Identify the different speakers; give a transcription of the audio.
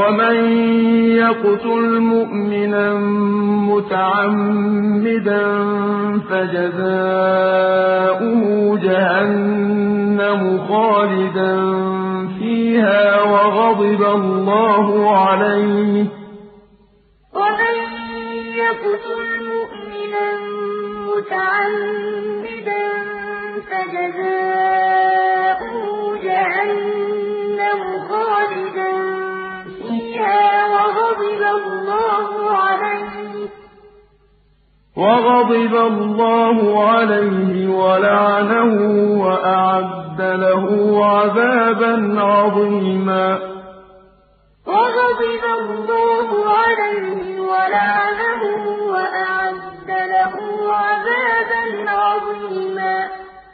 Speaker 1: وَمَن يَقْتُلْ مُؤْمِنًا مُّتَعَمِّدًا فَجَزَاؤُهُ جَهَنَّمُ خَالِدًا فِيهَا وَغَضِبَ اللَّهُ عَلَيْهِ ۖ.
Speaker 2: وَمَن يَقْتُلْ مُؤْمِنًا مُّتَعَمِّدًا فَجَزَاؤُهُ جَهَنَّمُ خَالِدًا
Speaker 1: وَغَضِبَ اللَّهُ عَلَيْهِ. وَلَعَنَهُ وَأَعَدَّ لَهُ عَذَابًا عَظِيمًا.
Speaker 2: وَغَضِبَ اللَّهُ عَلَيْهِ وَلَعَنَهُ وَأَعَدَّ لَهُ عَذَابًا عَظِيمًا.